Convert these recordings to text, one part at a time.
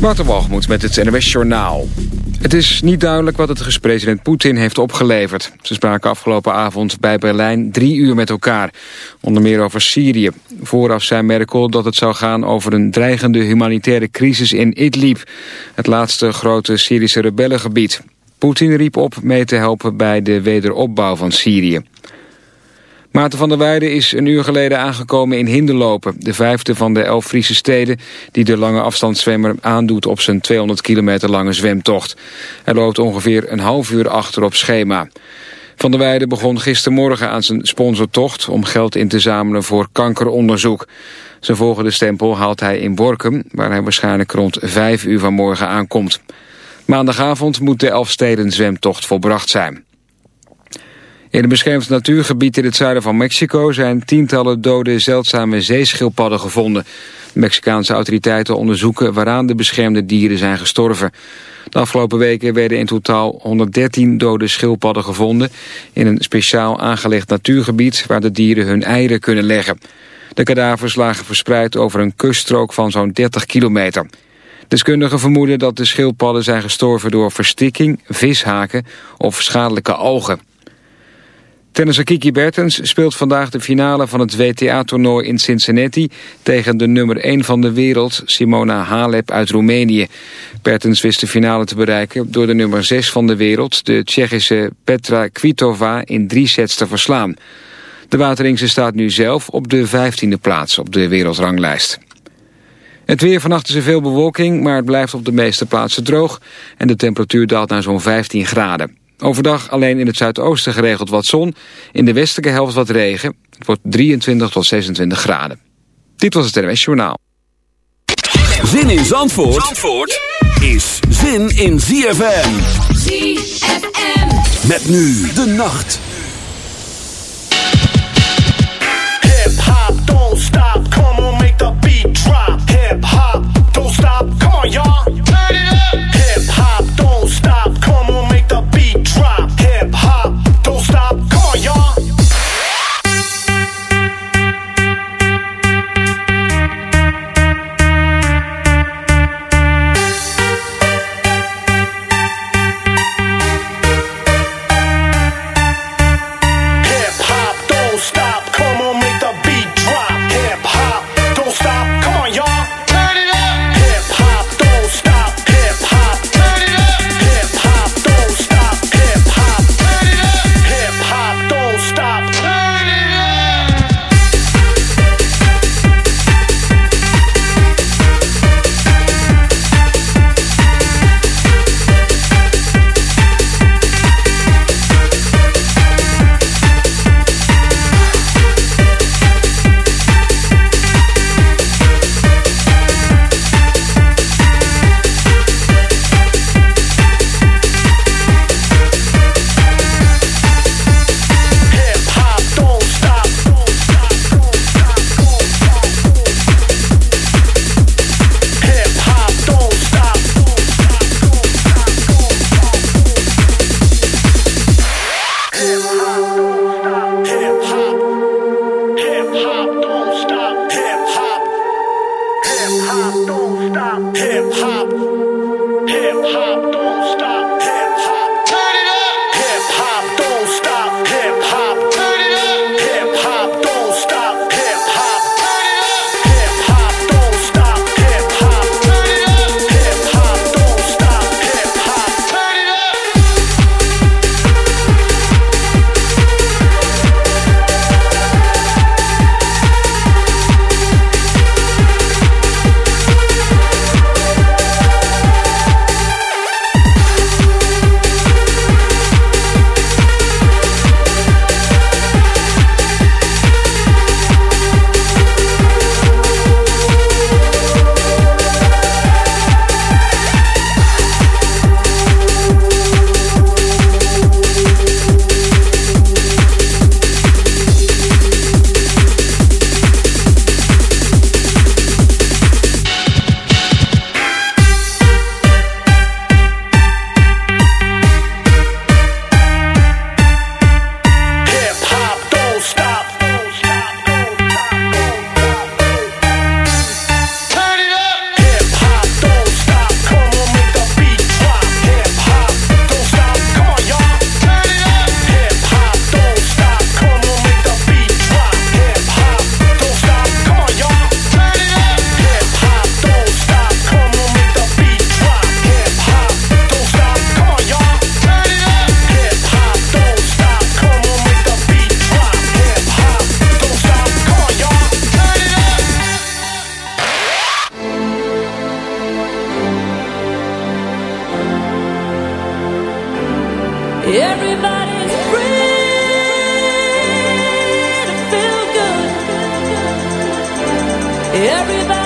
Walgemoed met het NWS Journaal. Het is niet duidelijk wat het president Poetin heeft opgeleverd. Ze spraken afgelopen avond bij Berlijn drie uur met elkaar. Onder meer over Syrië. Vooraf zei Merkel dat het zou gaan over een dreigende humanitaire crisis in Idlib. Het laatste grote Syrische rebellengebied. Poetin riep op mee te helpen bij de wederopbouw van Syrië. Maarten van der Weijden is een uur geleden aangekomen in Hinderlopen... de vijfde van de elf Friese steden... die de lange afstandszwemmer aandoet op zijn 200 kilometer lange zwemtocht. Hij loopt ongeveer een half uur achter op schema. Van der Weijden begon gistermorgen aan zijn sponsortocht... om geld in te zamelen voor kankeronderzoek. Zijn volgende stempel haalt hij in Borkum... waar hij waarschijnlijk rond vijf uur vanmorgen aankomt. Maandagavond moet de Elfsteden zwemtocht volbracht zijn. In een beschermd natuurgebied in het zuiden van Mexico zijn tientallen dode zeldzame zeeschildpadden gevonden. De Mexicaanse autoriteiten onderzoeken waaraan de beschermde dieren zijn gestorven. De afgelopen weken werden in totaal 113 dode schildpadden gevonden in een speciaal aangelegd natuurgebied waar de dieren hun eieren kunnen leggen. De kadavers lagen verspreid over een kuststrook van zo'n 30 kilometer. Deskundigen vermoeden dat de schildpadden zijn gestorven door verstikking, vishaken of schadelijke algen. Tennisser Kiki Bertens speelt vandaag de finale van het WTA-toernooi in Cincinnati... tegen de nummer 1 van de wereld, Simona Halep uit Roemenië. Bertens wist de finale te bereiken door de nummer 6 van de wereld... de Tsjechische Petra Kvitova in drie sets te verslaan. De Wateringse staat nu zelf op de 15e plaats op de wereldranglijst. Het weer vannacht is er veel bewolking, maar het blijft op de meeste plaatsen droog... en de temperatuur daalt naar zo'n 15 graden. Overdag alleen in het zuidoosten geregeld wat zon. In de westelijke helft wat regen. Het wordt 23 tot 26 graden. Dit was het NWS Journaal. Zin in Zandvoort, Zandvoort is zin in ZFM. ZFM. Met nu de nacht. Hip hop, hip hop, Everybody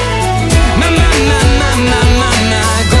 na na na na na na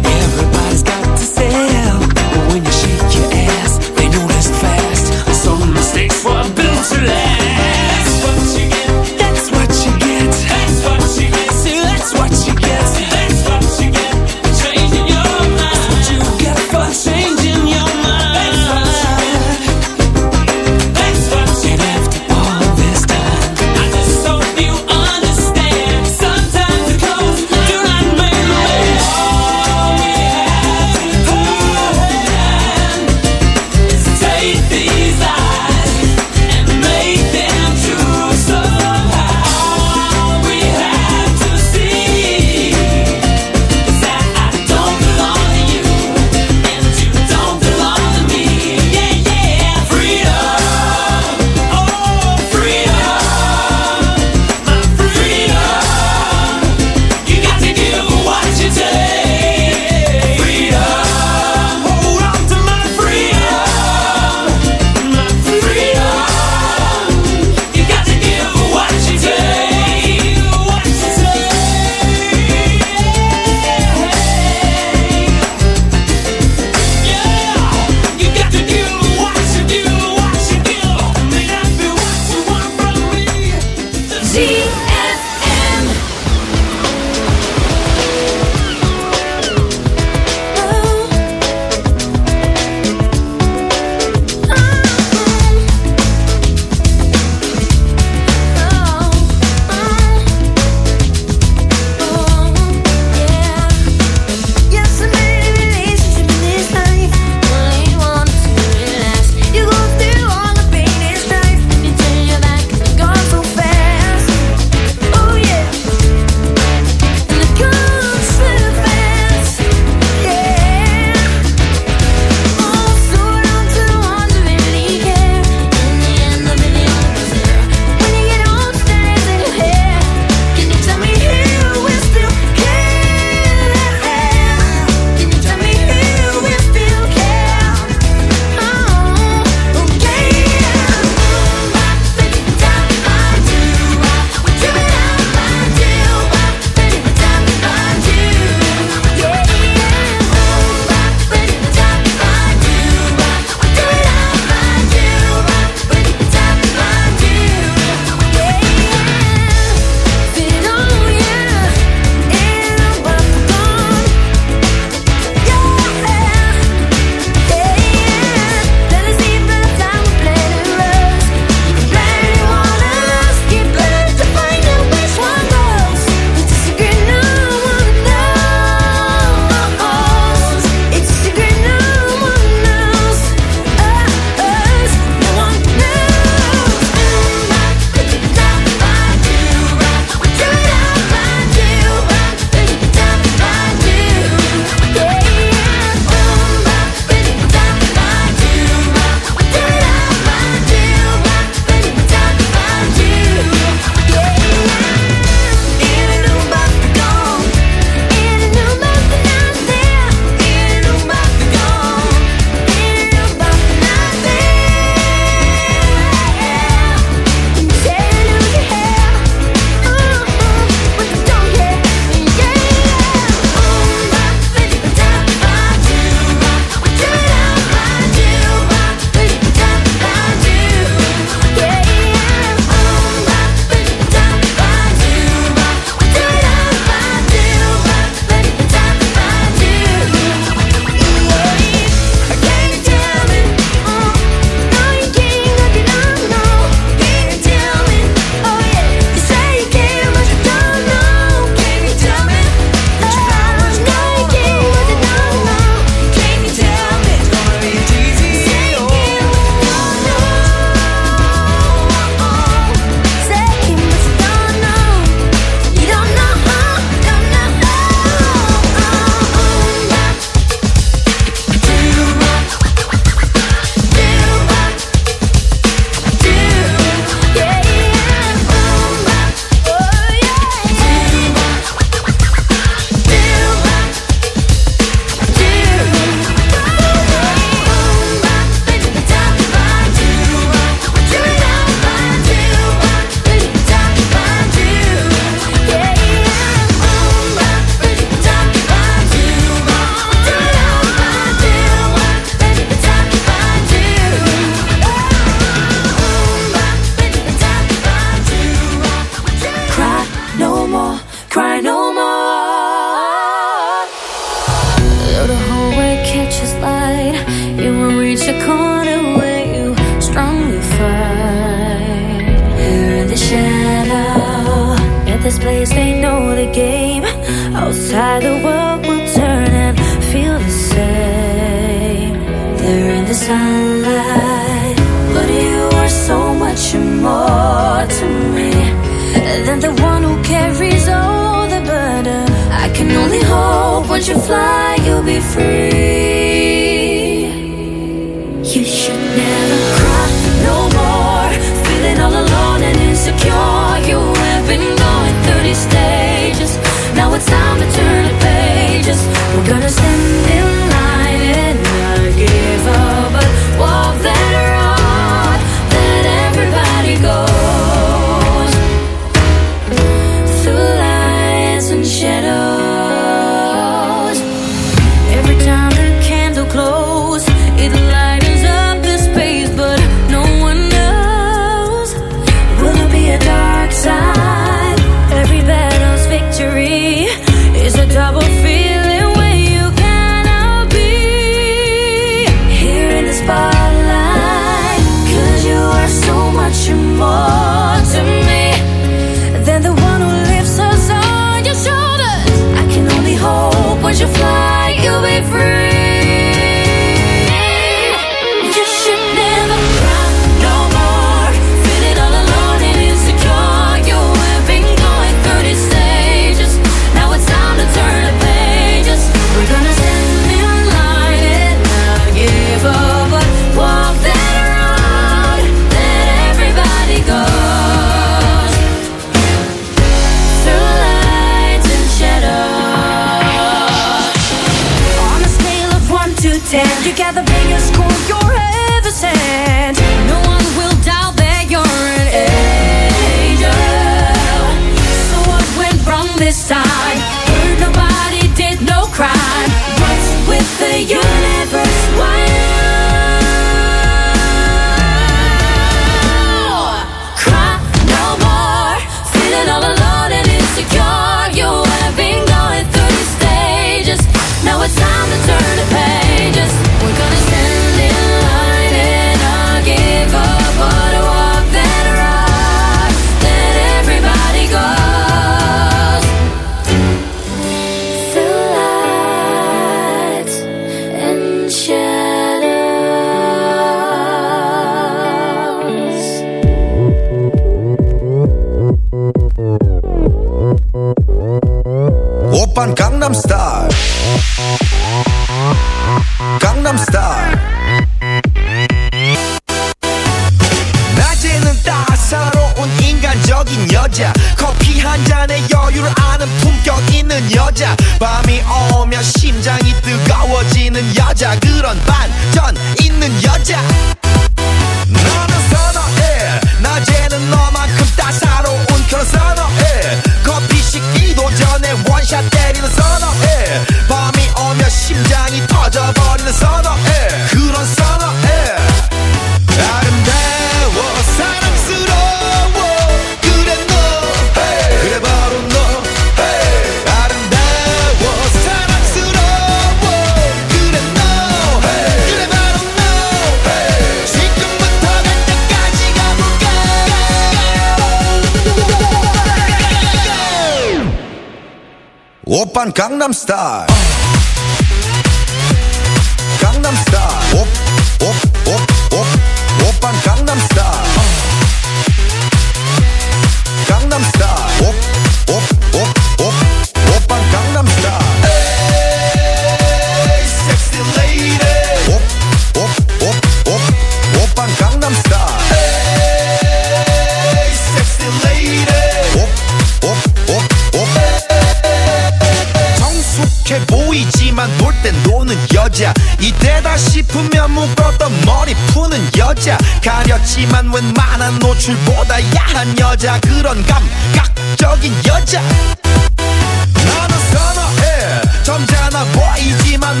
여자 그런 감각적인 여자. 나는 선어해. 점잖아 보이지만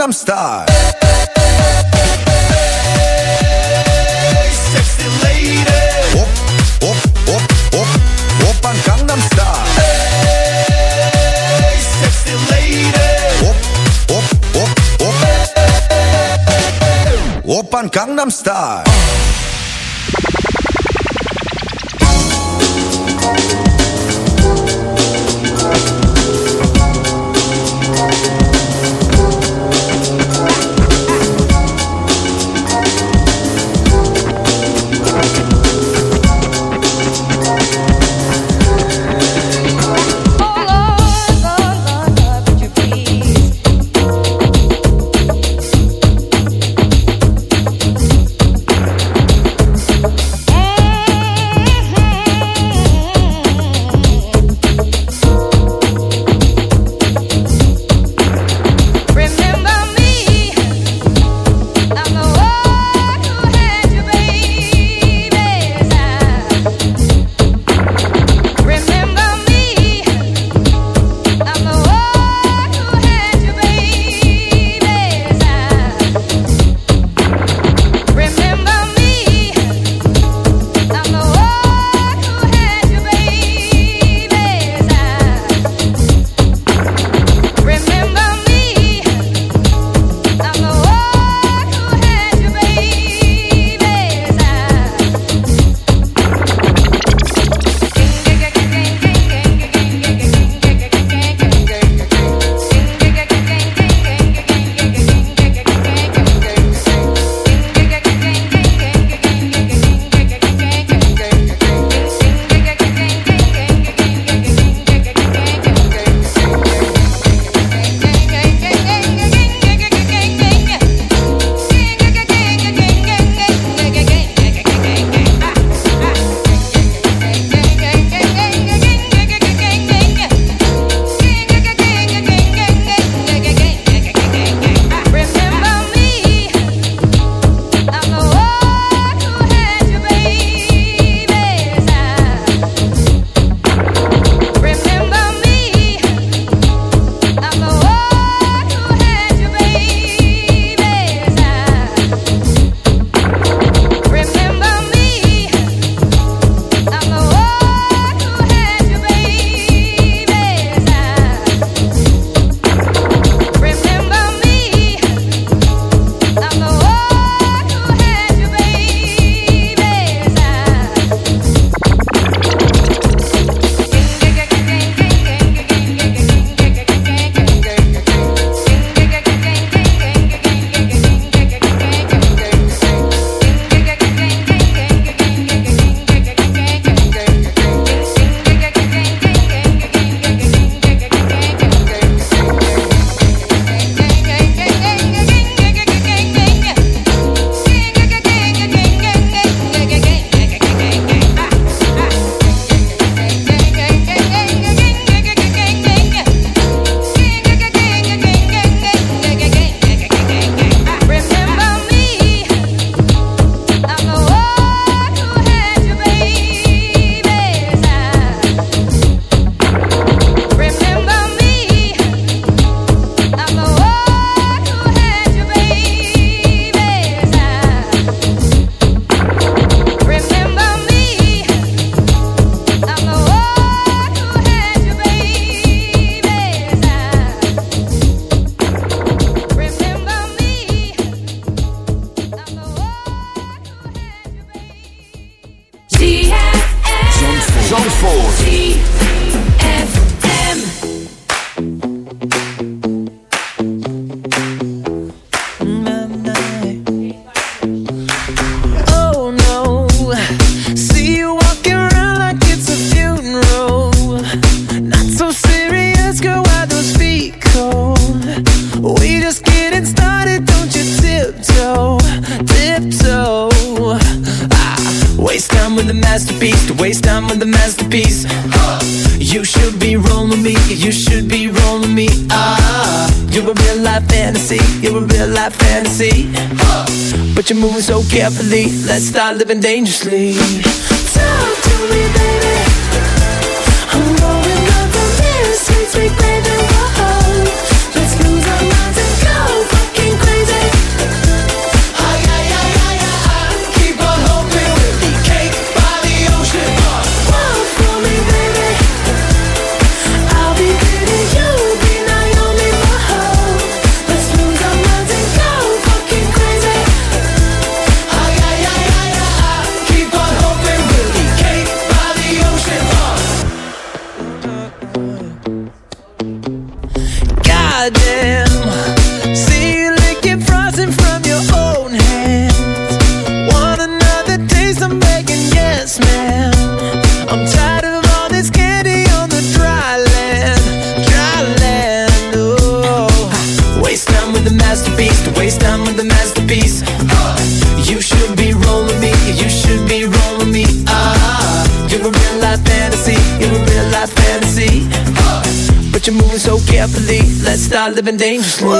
Gangnam Style. Hey, sexy lady. Op, op, op, op, op Gangnam Style. Hey, sexy lady. Op, op, op, op. Op Gangnam Style. Living dangerously. Living dangerously.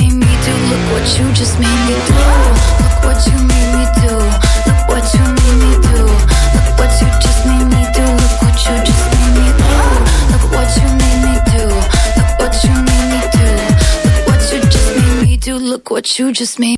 me do. You just made.